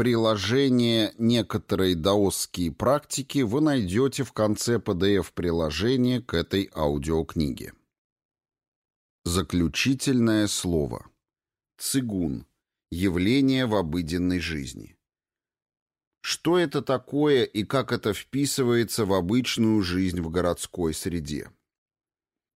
Приложение «Некоторые даосские практики» вы найдете в конце PDF-приложения к этой аудиокниге. Заключительное слово. Цигун. Явление в обыденной жизни. Что это такое и как это вписывается в обычную жизнь в городской среде?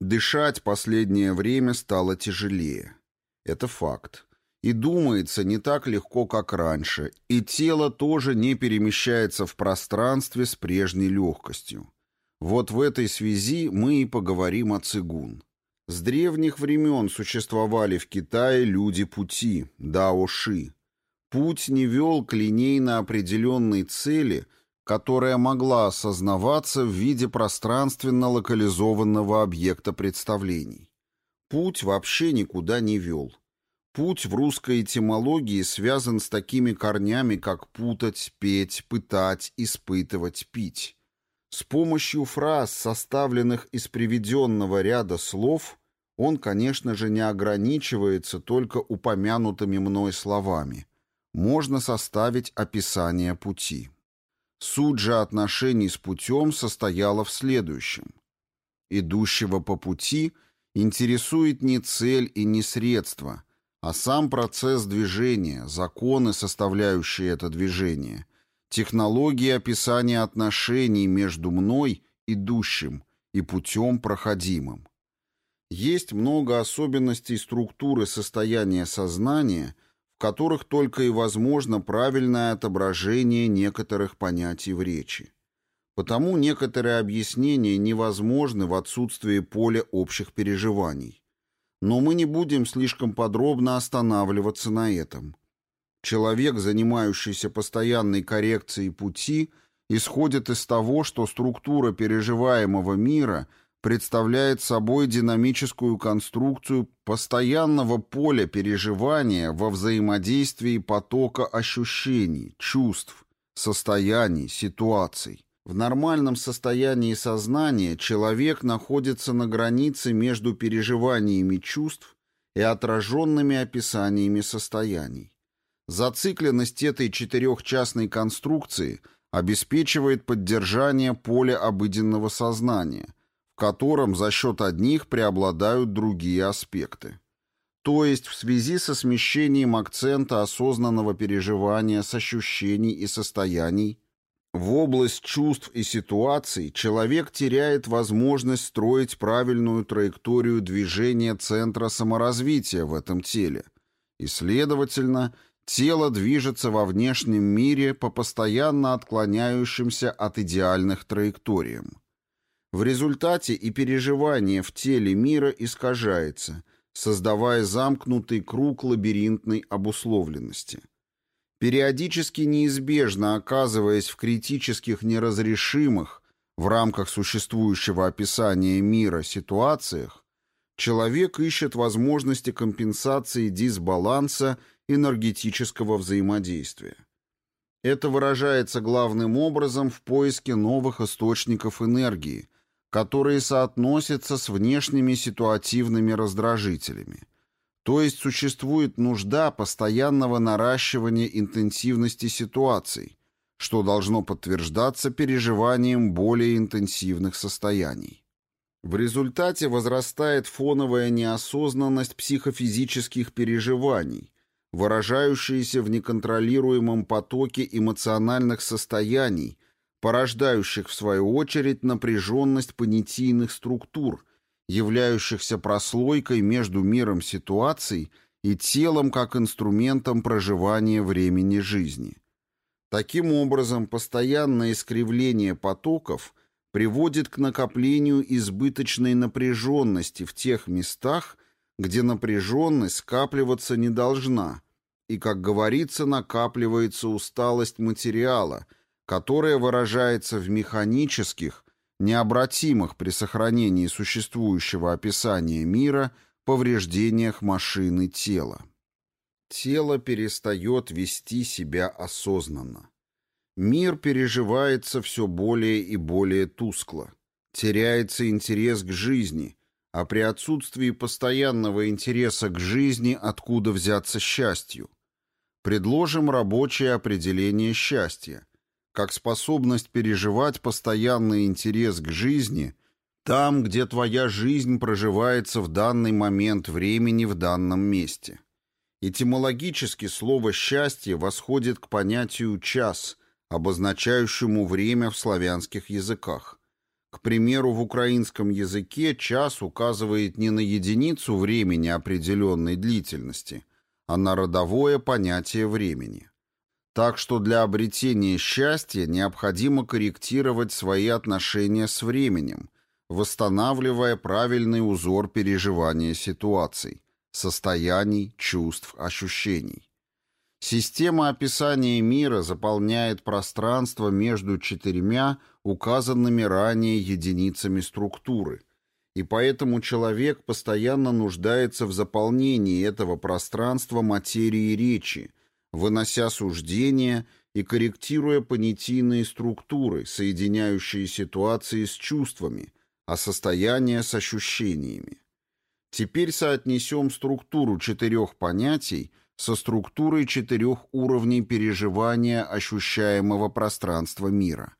Дышать последнее время стало тяжелее. Это факт. И думается не так легко, как раньше, и тело тоже не перемещается в пространстве с прежней легкостью. Вот в этой связи мы и поговорим о цигун. С древних времен существовали в Китае люди пути, даоши. Путь не вел к линейно определенной цели, которая могла осознаваться в виде пространственно локализованного объекта представлений. Путь вообще никуда не вел. Путь в русской этимологии связан с такими корнями, как путать, петь, пытать, испытывать, пить. С помощью фраз, составленных из приведенного ряда слов, он, конечно же, не ограничивается только упомянутыми мной словами. Можно составить описание пути. Суть же отношений с путем состояла в следующем. Идущего по пути интересует не цель и не средство – а сам процесс движения, законы, составляющие это движение, технологии описания отношений между мной, идущим, и путем проходимым. Есть много особенностей структуры состояния сознания, в которых только и возможно правильное отображение некоторых понятий в речи. Потому некоторые объяснения невозможны в отсутствии поля общих переживаний. Но мы не будем слишком подробно останавливаться на этом. Человек, занимающийся постоянной коррекцией пути, исходит из того, что структура переживаемого мира представляет собой динамическую конструкцию постоянного поля переживания во взаимодействии потока ощущений, чувств, состояний, ситуаций. В нормальном состоянии сознания человек находится на границе между переживаниями чувств и отраженными описаниями состояний. Зацикленность этой четырехчастной конструкции обеспечивает поддержание поля обыденного сознания, в котором за счет одних преобладают другие аспекты. То есть в связи со смещением акцента осознанного переживания с ощущений и состояний – в область чувств и ситуаций человек теряет возможность строить правильную траекторию движения центра саморазвития в этом теле. И, следовательно, тело движется во внешнем мире по постоянно отклоняющимся от идеальных траекториям. В результате и переживание в теле мира искажается, создавая замкнутый круг лабиринтной обусловленности – Периодически неизбежно оказываясь в критических неразрешимых в рамках существующего описания мира ситуациях, человек ищет возможности компенсации дисбаланса энергетического взаимодействия. Это выражается главным образом в поиске новых источников энергии, которые соотносятся с внешними ситуативными раздражителями – то есть существует нужда постоянного наращивания интенсивности ситуаций, что должно подтверждаться переживанием более интенсивных состояний. В результате возрастает фоновая неосознанность психофизических переживаний, выражающаяся в неконтролируемом потоке эмоциональных состояний, порождающих в свою очередь напряженность понятийных структур – являющихся прослойкой между миром ситуаций и телом как инструментом проживания времени жизни. Таким образом, постоянное искривление потоков приводит к накоплению избыточной напряженности в тех местах, где напряженность скапливаться не должна, и, как говорится, накапливается усталость материала, которая выражается в механических, необратимых при сохранении существующего описания мира повреждениях машины тела. Тело перестает вести себя осознанно. Мир переживается все более и более тускло. Теряется интерес к жизни, а при отсутствии постоянного интереса к жизни откуда взяться счастью? Предложим рабочее определение счастья, как способность переживать постоянный интерес к жизни там, где твоя жизнь проживается в данный момент времени в данном месте. Этимологически слово «счастье» восходит к понятию «час», обозначающему время в славянских языках. К примеру, в украинском языке час указывает не на единицу времени определенной длительности, а на родовое понятие времени. Так что для обретения счастья необходимо корректировать свои отношения с временем, восстанавливая правильный узор переживания ситуаций, состояний, чувств, ощущений. Система описания мира заполняет пространство между четырьмя указанными ранее единицами структуры, и поэтому человек постоянно нуждается в заполнении этого пространства материи речи, вынося суждения и корректируя понятийные структуры, соединяющие ситуации с чувствами, а состояние с ощущениями. Теперь соотнесем структуру четырех понятий – со структурой четырех уровней переживания ощущаемого пространства мира.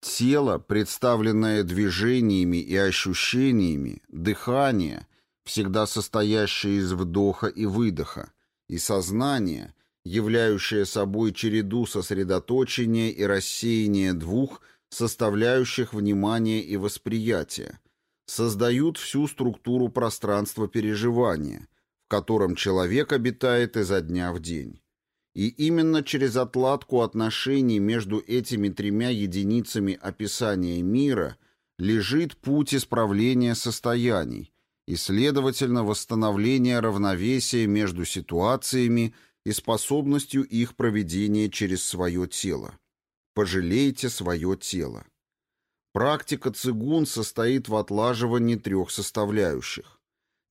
Тело, представленное движениями и ощущениями, дыхание, всегда состоящее из вдоха и выдоха, и сознание, являющее собой череду сосредоточения и рассеяния двух составляющих внимание и восприятие, создают всю структуру пространства переживания, котором человек обитает изо дня в день. И именно через отладку отношений между этими тремя единицами описания мира лежит путь исправления состояний и, следовательно, восстановления равновесия между ситуациями и способностью их проведения через свое тело. Пожалейте свое тело. Практика цигун состоит в отлаживании трех составляющих.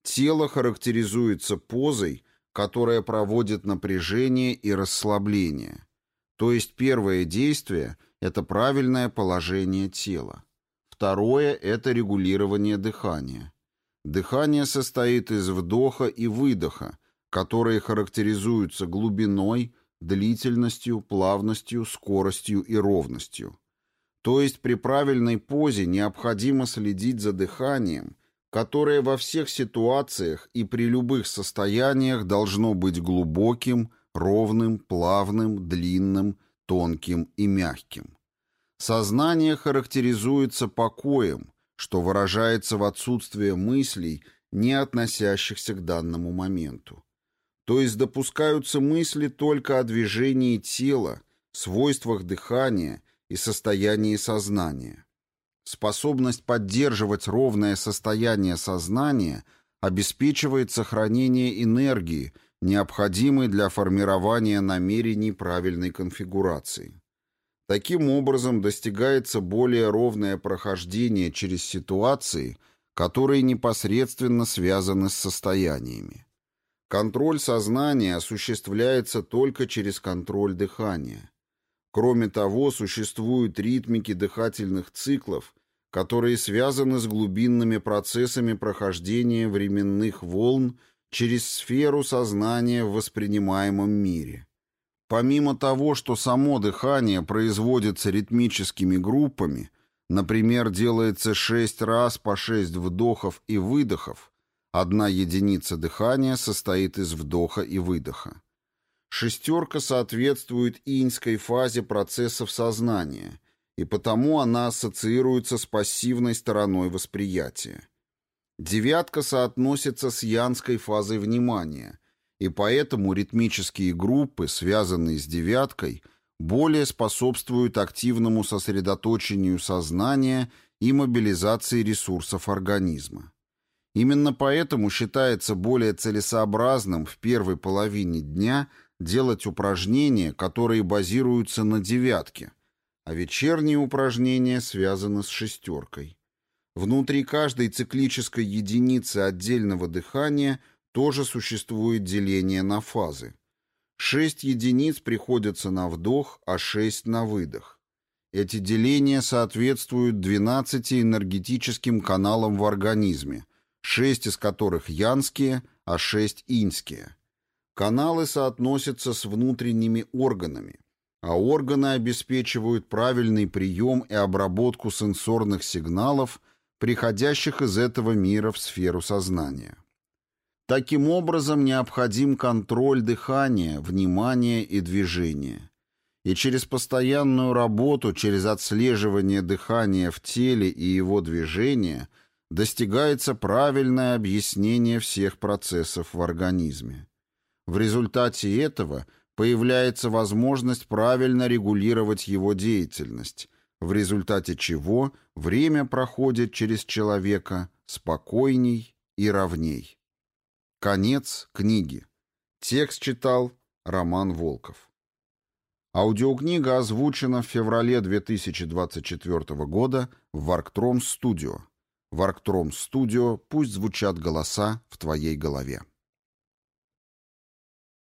Тело характеризуется позой, которая проводит напряжение и расслабление. То есть первое действие – это правильное положение тела. Второе – это регулирование дыхания. Дыхание состоит из вдоха и выдоха, которые характеризуются глубиной, длительностью, плавностью, скоростью и ровностью. То есть при правильной позе необходимо следить за дыханием которое во всех ситуациях и при любых состояниях должно быть глубоким, ровным, плавным, длинным, тонким и мягким. Сознание характеризуется покоем, что выражается в отсутствии мыслей, не относящихся к данному моменту. То есть допускаются мысли только о движении тела, свойствах дыхания и состоянии сознания. Способность поддерживать ровное состояние сознания обеспечивает сохранение энергии, необходимой для формирования намерений правильной конфигурации. Таким образом достигается более ровное прохождение через ситуации, которые непосредственно связаны с состояниями. Контроль сознания осуществляется только через контроль дыхания. Кроме того, существуют ритмики дыхательных циклов, которые связаны с глубинными процессами прохождения временных волн через сферу сознания в воспринимаемом мире. Помимо того, что само дыхание производится ритмическими группами, например, делается 6 раз по 6 вдохов и выдохов, одна единица дыхания состоит из вдоха и выдоха. Шестерка соответствует иньской фазе процессов сознания, и потому она ассоциируется с пассивной стороной восприятия. Девятка соотносится с янской фазой внимания, и поэтому ритмические группы, связанные с девяткой, более способствуют активному сосредоточению сознания и мобилизации ресурсов организма. Именно поэтому считается более целесообразным в первой половине дня – делать упражнения, которые базируются на девятке, а вечерние упражнения связаны с шестеркой. Внутри каждой циклической единицы отдельного дыхания тоже существует деление на фазы. Шесть единиц приходятся на вдох, а шесть на выдох. Эти деления соответствуют 12 энергетическим каналам в организме, шесть из которых янские, а шесть иньские – Каналы соотносятся с внутренними органами, а органы обеспечивают правильный прием и обработку сенсорных сигналов, приходящих из этого мира в сферу сознания. Таким образом, необходим контроль дыхания, внимания и движения. И через постоянную работу, через отслеживание дыхания в теле и его движения достигается правильное объяснение всех процессов в организме. В результате этого появляется возможность правильно регулировать его деятельность, в результате чего время проходит через человека спокойней и ровней. Конец книги. Текст читал Роман Волков. Аудиокнига озвучена в феврале 2024 года в Варктром Студио. Варктром Студио «Пусть звучат голоса в твоей голове».